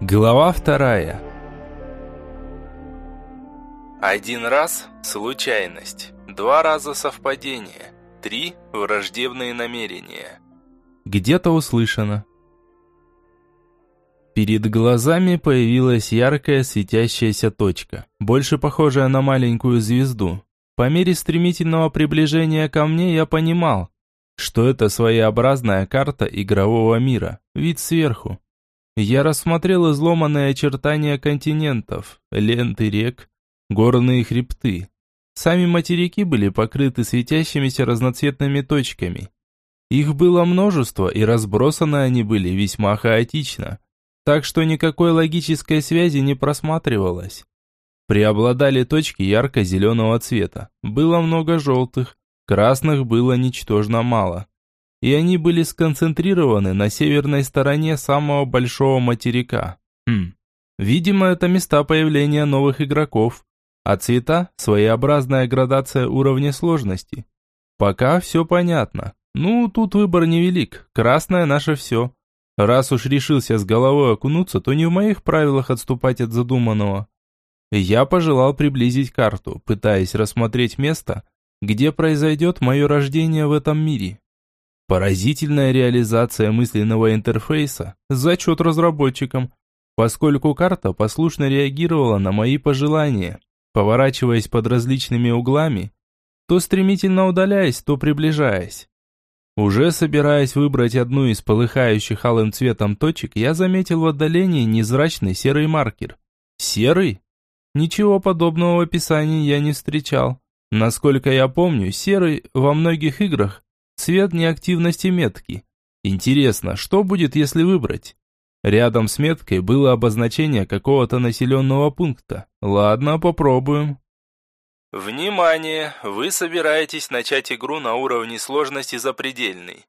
Глава вторая. Один раз – случайность, два раза – совпадение, три – враждебные намерения. Где-то услышано. Перед глазами появилась яркая светящаяся точка, больше похожая на маленькую звезду. По мере стремительного приближения ко мне я понимал, что это своеобразная карта игрового мира, вид сверху. Я рассмотрел изломанные очертания континентов, ленты рек, горные хребты. Сами материки были покрыты светящимися разноцветными точками. Их было множество, и разбросаны они были весьма хаотично, так что никакой логической связи не просматривалось. Преобладали точки ярко-зеленого цвета, было много желтых, красных было ничтожно мало и они были сконцентрированы на северной стороне самого большого материка. Хм. Видимо, это места появления новых игроков, а цвета – своеобразная градация уровня сложности. Пока все понятно. Ну, тут выбор невелик, красное наше все. Раз уж решился с головой окунуться, то не в моих правилах отступать от задуманного. Я пожелал приблизить карту, пытаясь рассмотреть место, где произойдет мое рождение в этом мире. Поразительная реализация мысленного интерфейса, зачет разработчикам, поскольку карта послушно реагировала на мои пожелания, поворачиваясь под различными углами, то стремительно удаляясь, то приближаясь. Уже собираясь выбрать одну из полыхающих алым цветом точек, я заметил в отдалении незрачный серый маркер. Серый? Ничего подобного в описании я не встречал. Насколько я помню, серый во многих играх Цвет неактивности метки. Интересно, что будет, если выбрать? Рядом с меткой было обозначение какого-то населенного пункта. Ладно, попробуем. Внимание! Вы собираетесь начать игру на уровне сложности запредельный.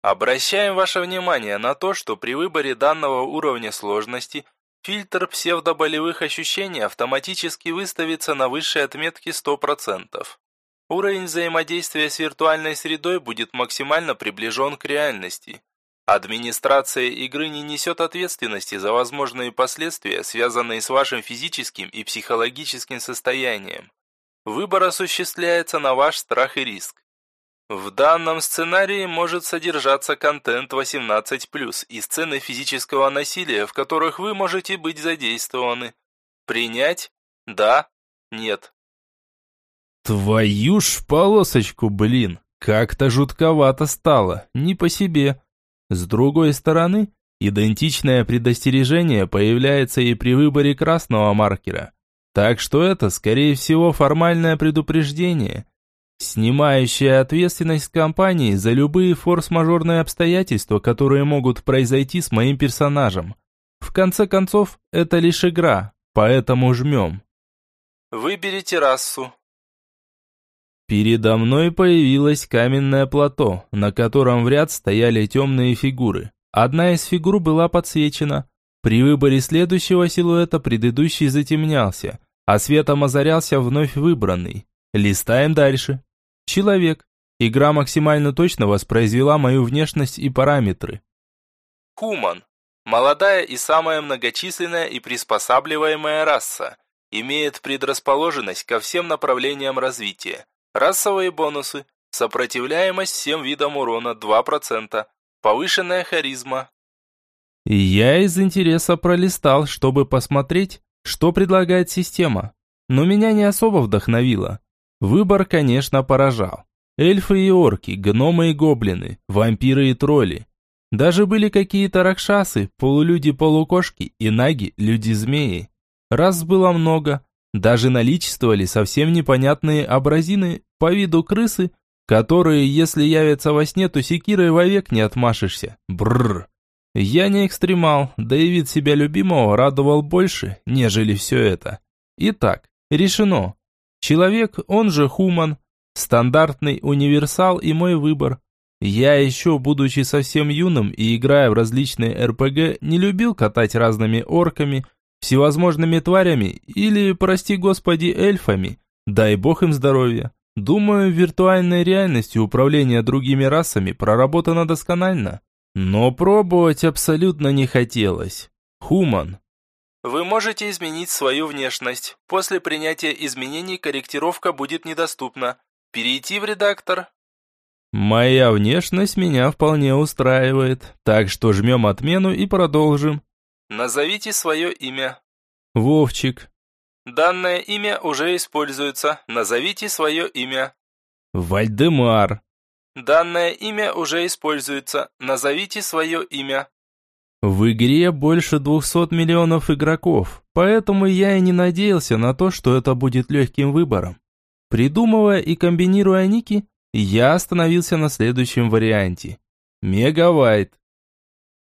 Обращаем ваше внимание на то, что при выборе данного уровня сложности фильтр псевдоболевых ощущений автоматически выставится на высшей отметке 100%. Уровень взаимодействия с виртуальной средой будет максимально приближен к реальности. Администрация игры не несет ответственности за возможные последствия, связанные с вашим физическим и психологическим состоянием. Выбор осуществляется на ваш страх и риск. В данном сценарии может содержаться контент 18+, и сцены физического насилия, в которых вы можете быть задействованы. Принять? Да? Нет. Твою ж полосочку, блин, как-то жутковато стало, не по себе. С другой стороны, идентичное предостережение появляется и при выборе красного маркера. Так что это, скорее всего, формальное предупреждение, снимающее ответственность компании за любые форс-мажорные обстоятельства, которые могут произойти с моим персонажем. В конце концов, это лишь игра, поэтому жмем. Выберите расу. Передо мной появилось каменное плато, на котором в ряд стояли темные фигуры. Одна из фигур была подсвечена. При выборе следующего силуэта предыдущий затемнялся, а светом озарялся вновь выбранный. Листаем дальше. Человек. Игра максимально точно воспроизвела мою внешность и параметры. Хуман. Молодая и самая многочисленная и приспосабливаемая раса. Имеет предрасположенность ко всем направлениям развития. Расовые бонусы. Сопротивляемость всем видам урона 2%. Повышенная харизма. Я из интереса пролистал, чтобы посмотреть, что предлагает система. Но меня не особо вдохновило. Выбор, конечно, поражал. Эльфы и орки, гномы и гоблины, вампиры и тролли. Даже были какие-то ракшасы, полулюди-полукошки и наги, люди-змеи. Раз было много, даже наличествовали совсем непонятные абразины по виду крысы, которые, если явятся во сне, то секирой вовек не отмашешься. Бррр. Я не экстремал, да и вид себя любимого радовал больше, нежели все это. Итак, решено. Человек, он же хуман, стандартный универсал и мой выбор. Я еще, будучи совсем юным и играя в различные РПГ, не любил катать разными орками, всевозможными тварями или, прости господи, эльфами. Дай бог им здоровья. Думаю, в виртуальной реальности управление другими расами проработано досконально. Но пробовать абсолютно не хотелось. Хуман. Вы можете изменить свою внешность. После принятия изменений корректировка будет недоступна. Перейти в редактор. Моя внешность меня вполне устраивает, так что жмем отмену и продолжим. Назовите свое имя. Вовчик. Данное имя уже используется. Назовите свое имя. Вальдемар. Данное имя уже используется. Назовите свое имя. В игре больше 200 миллионов игроков, поэтому я и не надеялся на то, что это будет легким выбором. Придумывая и комбинируя ники, я остановился на следующем варианте. Мегавайт.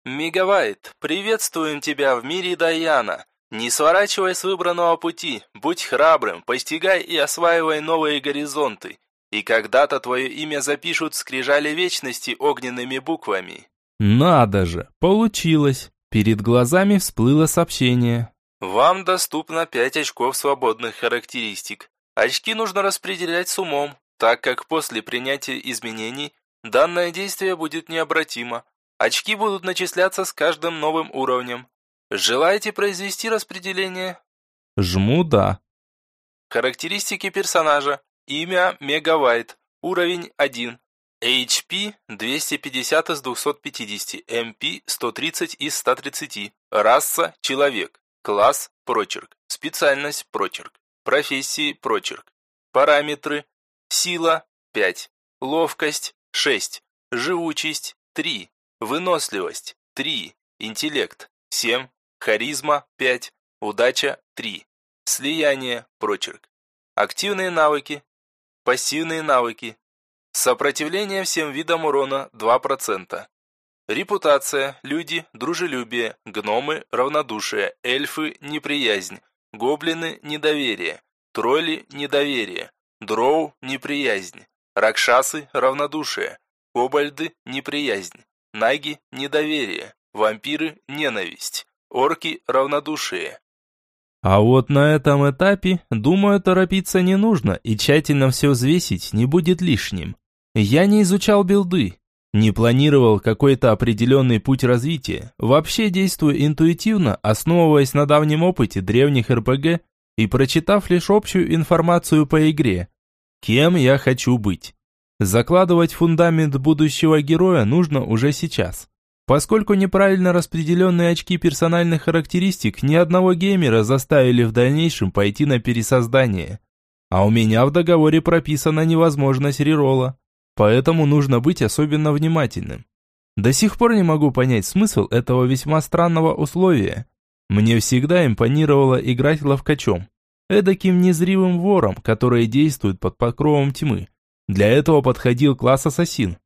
Мегавайт, приветствуем тебя в мире Даяна. Не сворачивай с выбранного пути, будь храбрым, постигай и осваивай новые горизонты. И когда-то твое имя запишут в скрижали вечности огненными буквами. Надо же, получилось. Перед глазами всплыло сообщение. Вам доступно 5 очков свободных характеристик. Очки нужно распределять с умом, так как после принятия изменений данное действие будет необратимо. Очки будут начисляться с каждым новым уровнем. Желаете произвести распределение? Жму «да». Характеристики персонажа. Имя Мегавайт. Уровень 1. HP 250 из 250. MP 130 из 130. Раса – человек. Класс – прочерк. Специальность – прочерк. Профессии – прочерк. Параметры. Сила – 5. Ловкость – 6. Живучесть – 3. Выносливость – 3. Интеллект – 7. Харизма – 5. Удача – 3. Слияние – прочерк. Активные навыки Пассивные навыки. Сопротивление всем видам урона 2%. Репутация, люди, дружелюбие, гномы, равнодушие, эльфы, неприязнь, гоблины, недоверие, тролли, недоверие, дроу, неприязнь, ракшасы, равнодушие, кобальды, неприязнь, наги, недоверие, вампиры, ненависть, орки, равнодушие, а вот на этом этапе, думаю, торопиться не нужно и тщательно все взвесить не будет лишним. Я не изучал билды, не планировал какой-то определенный путь развития, вообще действую интуитивно, основываясь на давнем опыте древних РПГ и прочитав лишь общую информацию по игре. Кем я хочу быть? Закладывать фундамент будущего героя нужно уже сейчас поскольку неправильно распределенные очки персональных характеристик ни одного геймера заставили в дальнейшем пойти на пересоздание. А у меня в договоре прописана невозможность рерола, поэтому нужно быть особенно внимательным. До сих пор не могу понять смысл этого весьма странного условия. Мне всегда импонировало играть ловкачом, эдаким незримым вором, который действует под покровом тьмы. Для этого подходил класс ассасин.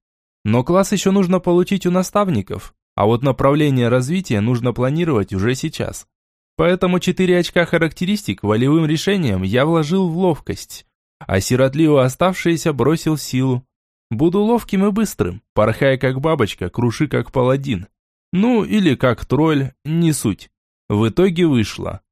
Но класс еще нужно получить у наставников, а вот направление развития нужно планировать уже сейчас. Поэтому 4 очка характеристик волевым решением я вложил в ловкость, а сиротливо оставшиеся бросил силу. Буду ловким и быстрым, порхая как бабочка, круши как паладин. Ну, или как тролль, не суть. В итоге вышло.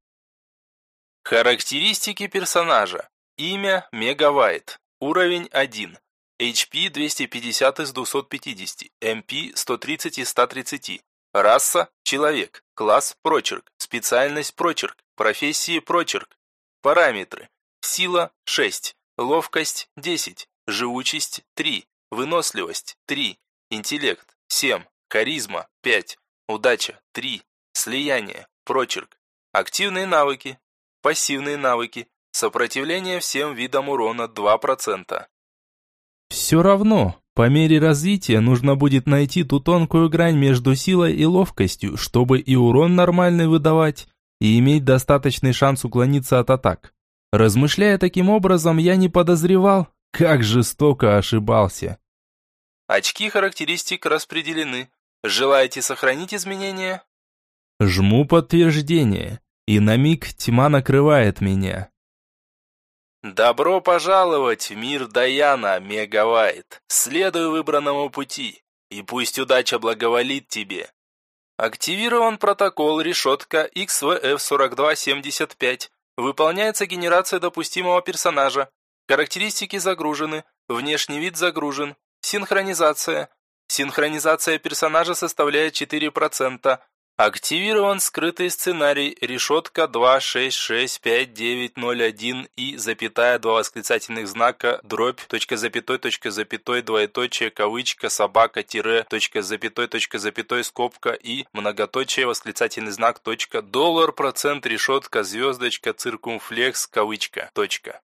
Характеристики персонажа. Имя Мегавайт. Уровень 1. HP 250 из 250, MP 130 из 130. Раса – человек. Класс – прочерк. Специальность – прочерк. Профессии – прочерк. Параметры. Сила – 6. Ловкость – 10. Живучесть – 3. Выносливость – 3. Интеллект – 7. Харизма – 5. Удача – 3. Слияние – прочерк. Активные навыки. Пассивные навыки. Сопротивление всем видам урона 2%. Все равно, по мере развития нужно будет найти ту тонкую грань между силой и ловкостью, чтобы и урон нормальный выдавать, и иметь достаточный шанс уклониться от атак. Размышляя таким образом, я не подозревал, как жестоко ошибался. Очки характеристик распределены. Желаете сохранить изменения? Жму подтверждение, и на миг тьма накрывает меня. Добро пожаловать в мир Даяна, Мегавайт. Следуй выбранному пути, и пусть удача благоволит тебе. Активирован протокол решетка XVF4275. Выполняется генерация допустимого персонажа. Характеристики загружены, внешний вид загружен. Синхронизация. Синхронизация персонажа составляет 4%. Активирован скрытый сценарий решетка 2665901 и запятая два восклицательных знака дробь точка запятой точка запятой двоеточие кавычка собака тире точка запятой точка запятой скобка и многоточие восклицательный знак точка доллар процент решетка звездочка циркумфлекс кавычка точка.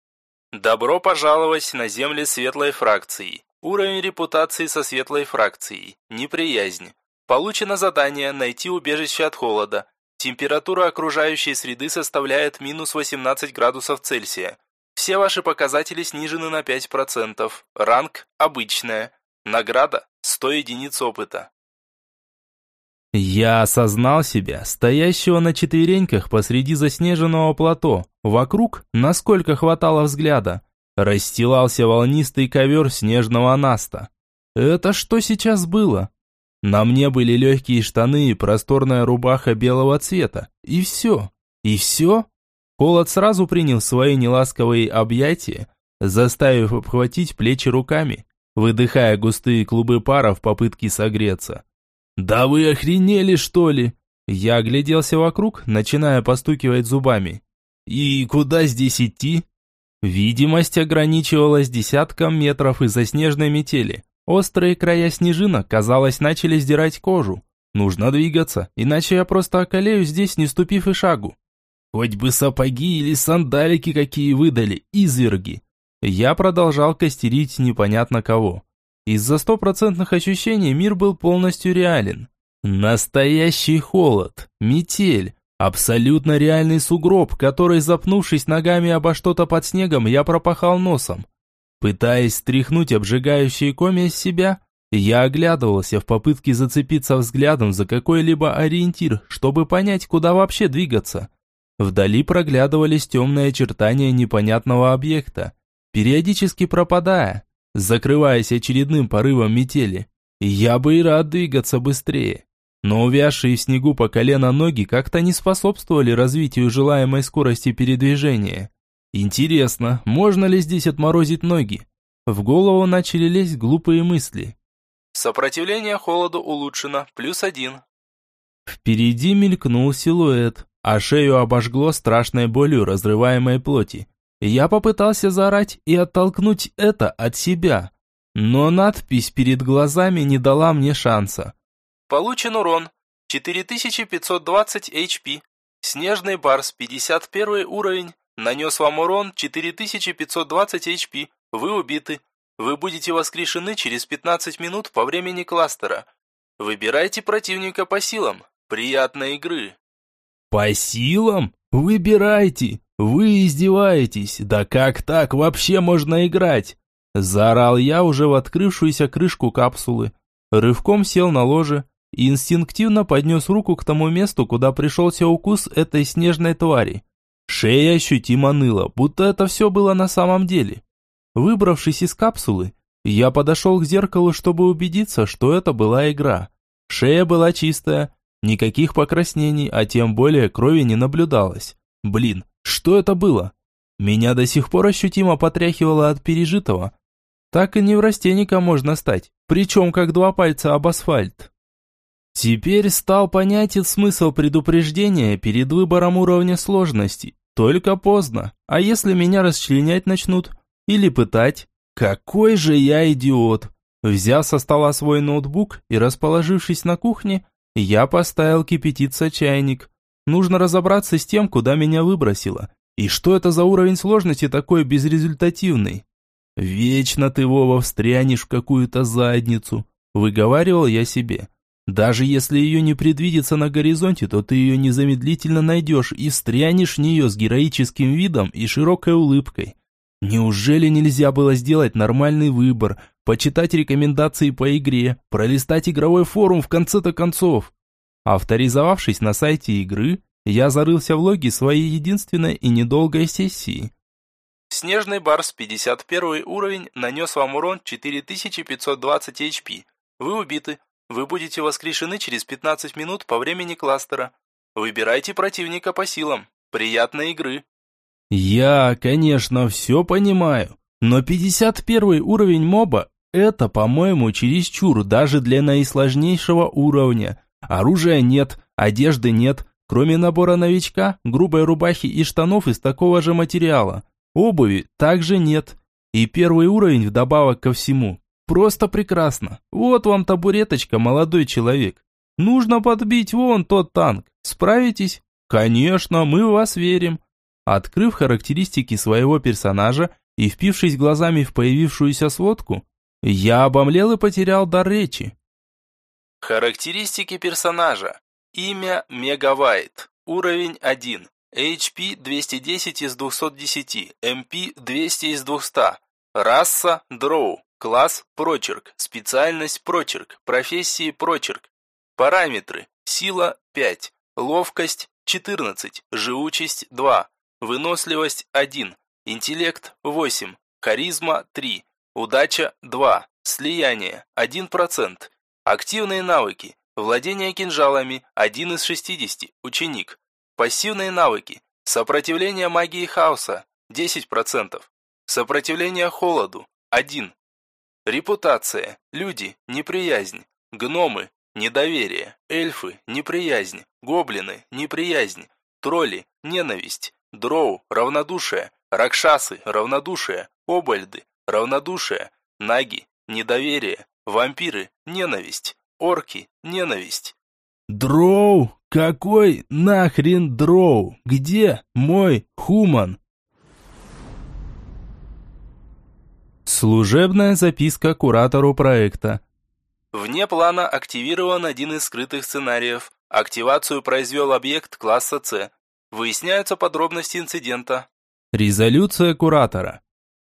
Добро пожаловать на земли светлой фракции. Уровень репутации со светлой фракцией. Неприязнь. Получено задание найти убежище от холода. Температура окружающей среды составляет минус 18 градусов Цельсия. Все ваши показатели снижены на 5%. Ранг обычная. Награда 100 единиц опыта. Я осознал себя, стоящего на четвереньках посреди заснеженного плато. Вокруг, насколько хватало взгляда, расстилался волнистый ковер снежного наста. Это что сейчас было? На мне были легкие штаны и просторная рубаха белого цвета. И все. И все? Холод сразу принял свои неласковые объятия, заставив обхватить плечи руками, выдыхая густые клубы пара в попытке согреться. «Да вы охренели, что ли?» Я огляделся вокруг, начиная постукивать зубами. «И куда здесь идти?» Видимость ограничивалась десятком метров из-за снежной метели. Острые края снежинок, казалось, начали сдирать кожу. Нужно двигаться, иначе я просто околею здесь, не ступив и шагу. Хоть бы сапоги или сандалики какие выдали, изверги. Я продолжал костерить непонятно кого. Из-за стопроцентных ощущений мир был полностью реален. Настоящий холод, метель, абсолютно реальный сугроб, который, запнувшись ногами обо что-то под снегом, я пропахал носом. Пытаясь стряхнуть обжигающие комья с себя, я оглядывался в попытке зацепиться взглядом за какой-либо ориентир, чтобы понять, куда вообще двигаться. Вдали проглядывались темные очертания непонятного объекта, периодически пропадая, закрываясь очередным порывом метели. Я бы и рад двигаться быстрее. Но увязшие в снегу по колено ноги как-то не способствовали развитию желаемой скорости передвижения. Интересно, можно ли здесь отморозить ноги? В голову начали лезть глупые мысли. Сопротивление холоду улучшено, плюс один. Впереди мелькнул силуэт, а шею обожгло страшной болью разрываемой плоти. Я попытался заорать и оттолкнуть это от себя, но надпись перед глазами не дала мне шанса. Получен урон 4520 HP. Снежный барс, 51 уровень, Нанес вам урон 4520 HP. Вы убиты. Вы будете воскрешены через 15 минут по времени кластера. Выбирайте противника по силам. Приятной игры. По силам? Выбирайте. Вы издеваетесь. Да как так вообще можно играть? Заорал я уже в открывшуюся крышку капсулы. Рывком сел на ложе и инстинктивно поднес руку к тому месту, куда пришелся укус этой снежной твари. Шея ощутимо ныла, будто это все было на самом деле. Выбравшись из капсулы, я подошел к зеркалу, чтобы убедиться, что это была игра. Шея была чистая, никаких покраснений, а тем более крови не наблюдалось. Блин, что это было? Меня до сих пор ощутимо потряхивало от пережитого. Так и неврастенника можно стать, причем как два пальца об асфальт. Теперь стал понятен смысл предупреждения перед выбором уровня сложности. Только поздно. А если меня расчленять начнут? Или пытать? Какой же я идиот! Взяв со стола свой ноутбук и расположившись на кухне, я поставил кипятиться чайник. Нужно разобраться с тем, куда меня выбросило. И что это за уровень сложности такой безрезультативный? Вечно ты, Вова, встрянешь в какую-то задницу, выговаривал я себе. Даже если ее не предвидится на горизонте, то ты ее незамедлительно найдешь и встрянешь в нее с героическим видом и широкой улыбкой. Неужели нельзя было сделать нормальный выбор, почитать рекомендации по игре, пролистать игровой форум в конце-то концов? Авторизовавшись на сайте игры, я зарылся в логи своей единственной и недолгой сессии. Снежный Барс, 51 уровень, нанес вам урон 4520 HP. Вы убиты. Вы будете воскрешены через 15 минут по времени кластера. Выбирайте противника по силам. Приятной игры. Я, конечно, все понимаю, но 51 уровень моба – это, по-моему, чересчур даже для наисложнейшего уровня. Оружия нет, одежды нет, кроме набора новичка, грубой рубахи и штанов из такого же материала. Обуви также нет. И первый уровень вдобавок ко всему. Просто прекрасно. Вот вам табуреточка, молодой человек. Нужно подбить вон тот танк. Справитесь? Конечно, мы в вас верим. Открыв характеристики своего персонажа и впившись глазами в появившуюся сводку, я обомлел и потерял дар речи. Характеристики персонажа. Имя Мегавайт. Уровень 1. HP 210 из 210. MP 200 из 200. Раса Дроу. Класс Прочерк. Специальность Прочерк. Профессии Прочерк. Параметры. Сила 5. Ловкость 14. Живучесть 2. Выносливость 1. Интеллект 8. Харизма 3. Удача 2. Слияние 1%. Активные навыки. Владение кинжалами 1 из 60. Ученик. Пассивные навыки. Сопротивление магии хаоса 10%. Сопротивление холоду 1. Репутация. Люди. Неприязнь. Гномы. Недоверие. Эльфы. Неприязнь. Гоблины. Неприязнь. Тролли. Ненависть. Дроу. Равнодушие. Ракшасы. Равнодушие. Обальды. Равнодушие. Наги. Недоверие. Вампиры – ненависть. Орки – ненависть. Дроу? Какой нахрен дроу? Где мой хуман? Служебная записка куратору проекта. Вне плана активирован один из скрытых сценариев. Активацию произвел объект класса С. Выясняются подробности инцидента. Резолюция куратора.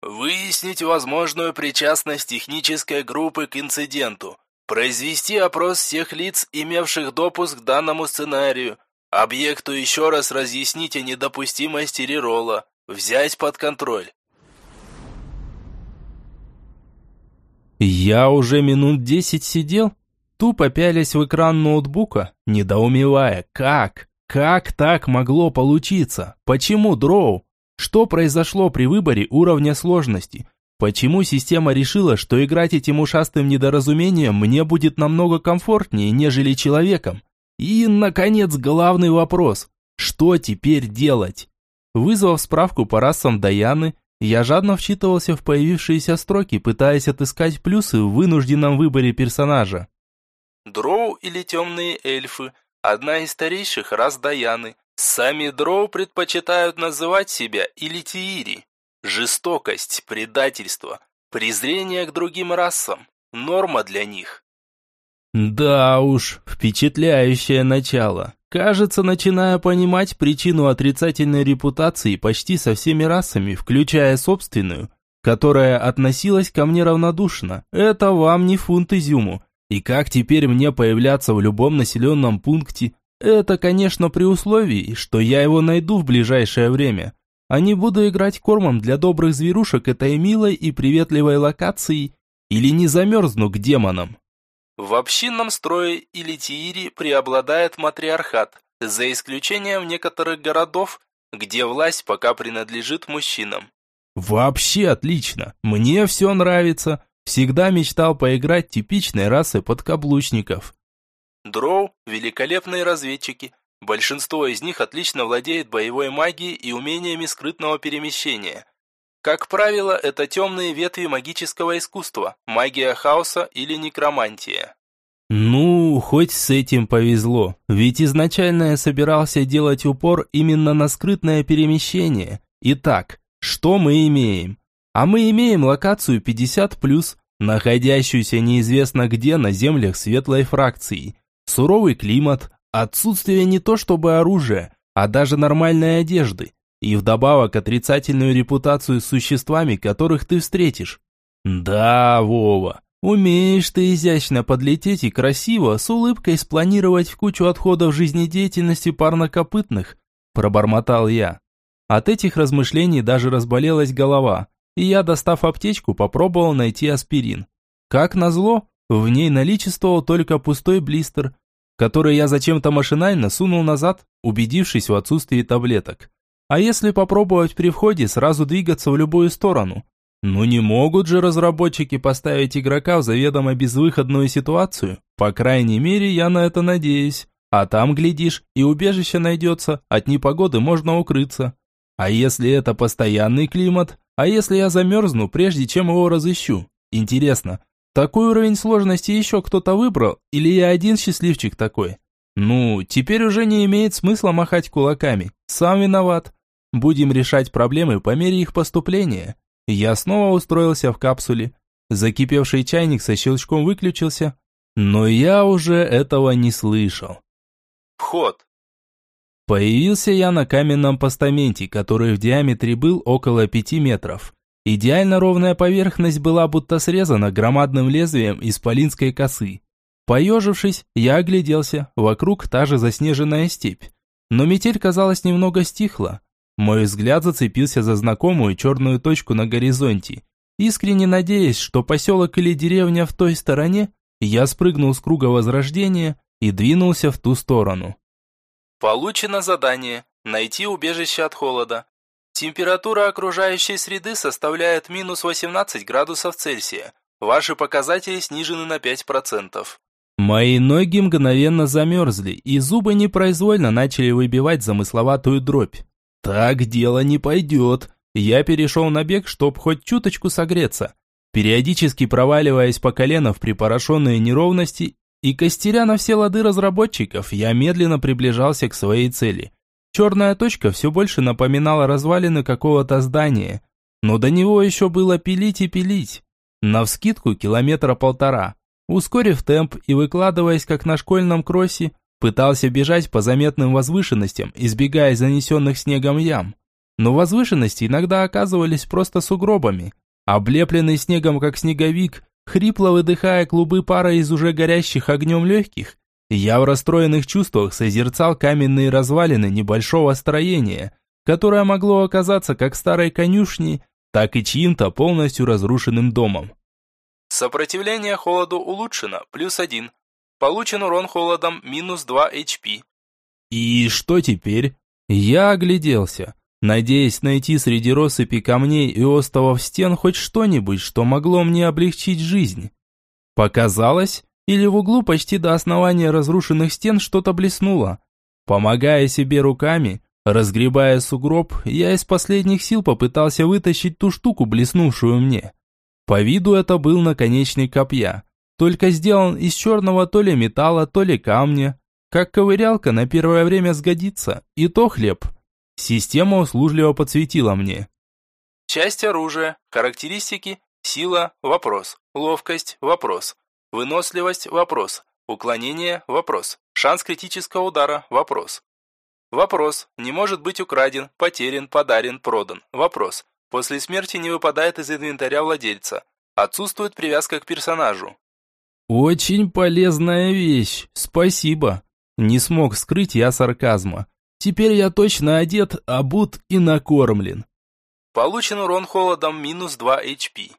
Выяснить возможную причастность технической группы к инциденту. Произвести опрос всех лиц, имевших допуск к данному сценарию. Объекту еще раз разъяснить о недопустимости рерола. Взять под контроль. Я уже минут десять сидел, тупо пялясь в экран ноутбука, недоумевая, как, как так могло получиться, почему дроу, что произошло при выборе уровня сложности? Почему система решила, что играть этим ушастым недоразумением мне будет намного комфортнее, нежели человеком? И, наконец, главный вопрос. Что теперь делать? Вызвав справку по расам Даяны, я жадно вчитывался в появившиеся строки, пытаясь отыскать плюсы в вынужденном выборе персонажа. Дроу или темные эльфы – одна из старейших рас Даяны, Сами дроу предпочитают называть себя Илитиири. Жестокость, предательство, презрение к другим расам – норма для них. Да уж, впечатляющее начало. Кажется, начинаю понимать причину отрицательной репутации почти со всеми расами, включая собственную, которая относилась ко мне равнодушно. Это вам не фунт изюму. И как теперь мне появляться в любом населенном пункте, это, конечно, при условии, что я его найду в ближайшее время, а не буду играть кормом для добрых зверушек этой милой и приветливой локации или не замерзну к демонам. В общинном строе или Тиири преобладает матриархат, за исключением некоторых городов, где власть пока принадлежит мужчинам. Вообще отлично, мне все нравится. Всегда мечтал поиграть типичной расы подкаблучников. Дроу – великолепные разведчики. Большинство из них отлично владеет боевой магией и умениями скрытного перемещения. Как правило, это темные ветви магического искусства, магия хаоса или некромантия. Ну, хоть с этим повезло, ведь изначально я собирался делать упор именно на скрытное перемещение. Итак, что мы имеем? А мы имеем локацию 50+, находящуюся неизвестно где на землях светлой фракции. Суровый климат, отсутствие не то чтобы оружия, а даже нормальной одежды. И вдобавок отрицательную репутацию с существами, которых ты встретишь. Да, Вова, умеешь ты изящно подлететь и красиво, с улыбкой спланировать в кучу отходов жизнедеятельности парнокопытных, пробормотал я. От этих размышлений даже разболелась голова, и я, достав аптечку, попробовал найти аспирин. Как назло, в ней наличествовал только пустой блистер, который я зачем-то машинально сунул назад, убедившись в отсутствии таблеток. А если попробовать при входе сразу двигаться в любую сторону? Ну не могут же разработчики поставить игрока в заведомо безвыходную ситуацию. По крайней мере, я на это надеюсь. А там, глядишь, и убежище найдется, от непогоды можно укрыться. А если это постоянный климат? А если я замерзну, прежде чем его разыщу? Интересно, такой уровень сложности еще кто-то выбрал, или я один счастливчик такой? Ну, теперь уже не имеет смысла махать кулаками. Сам виноват. Будем решать проблемы по мере их поступления. Я снова устроился в капсуле. Закипевший чайник со щелчком выключился, но я уже этого не слышал. Вход. Появился я на каменном постаменте, который в диаметре был около пяти метров. Идеально ровная поверхность была будто срезана громадным лезвием из полинской косы. Поежившись, я огляделся, вокруг та же заснеженная степь. Но метель, казалось, немного стихла. Мой взгляд зацепился за знакомую черную точку на горизонте. Искренне надеясь, что поселок или деревня в той стороне, я спрыгнул с круга возрождения и двинулся в ту сторону. Получено задание «Найти убежище от холода». Температура окружающей среды составляет минус 18 градусов Цельсия. Ваши показатели снижены на 5%. Мои ноги мгновенно замерзли, и зубы непроизвольно начали выбивать замысловатую дробь. Так дело не пойдет. Я перешел на бег, чтоб хоть чуточку согреться. Периодически проваливаясь по колено в припорошенные неровности и костеря на все лады разработчиков, я медленно приближался к своей цели. Черная точка все больше напоминала развалины какого-то здания, но до него еще было пилить и пилить. Навскидку километра полтора. Ускорив темп и выкладываясь как на школьном кроссе, Пытался бежать по заметным возвышенностям, избегая занесенных снегом ям. Но возвышенности иногда оказывались просто сугробами. Облепленный снегом как снеговик, хрипло выдыхая клубы пара из уже горящих огнем легких, я в расстроенных чувствах созерцал каменные развалины небольшого строения, которое могло оказаться как старой конюшней, так и чьим-то полностью разрушенным домом. Сопротивление холоду улучшено, плюс один. Получен урон холодом минус 2 HP. И что теперь? Я огляделся, надеясь найти среди россыпи камней и остовов стен хоть что-нибудь, что могло мне облегчить жизнь. Показалось, или в углу почти до основания разрушенных стен что-то блеснуло. Помогая себе руками, разгребая сугроб, я из последних сил попытался вытащить ту штуку, блеснувшую мне. По виду это был наконечник копья только сделан из черного то ли металла, то ли камня. Как ковырялка на первое время сгодится, и то хлеб. Система услужливо подсветила мне. Часть оружия, характеристики, сила – вопрос, ловкость – вопрос, выносливость – вопрос, уклонение – вопрос, шанс критического удара – вопрос. Вопрос. Не может быть украден, потерян, подарен, продан. Вопрос. После смерти не выпадает из инвентаря владельца. Отсутствует привязка к персонажу. «Очень полезная вещь, спасибо!» Не смог скрыть я сарказма. «Теперь я точно одет, обут и накормлен». Получен урон холодом минус 2 HP.